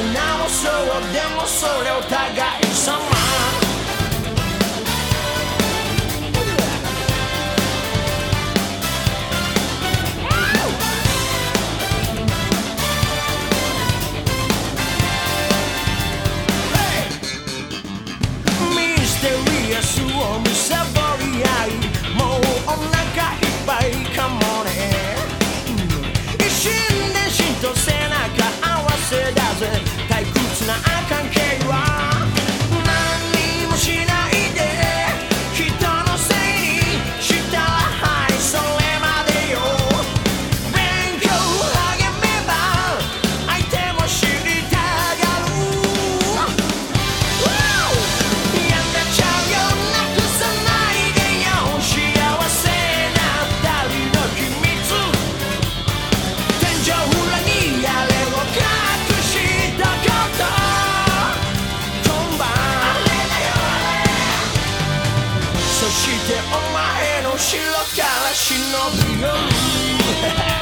Now I'm sure I've been. お前の城から忍び寄る。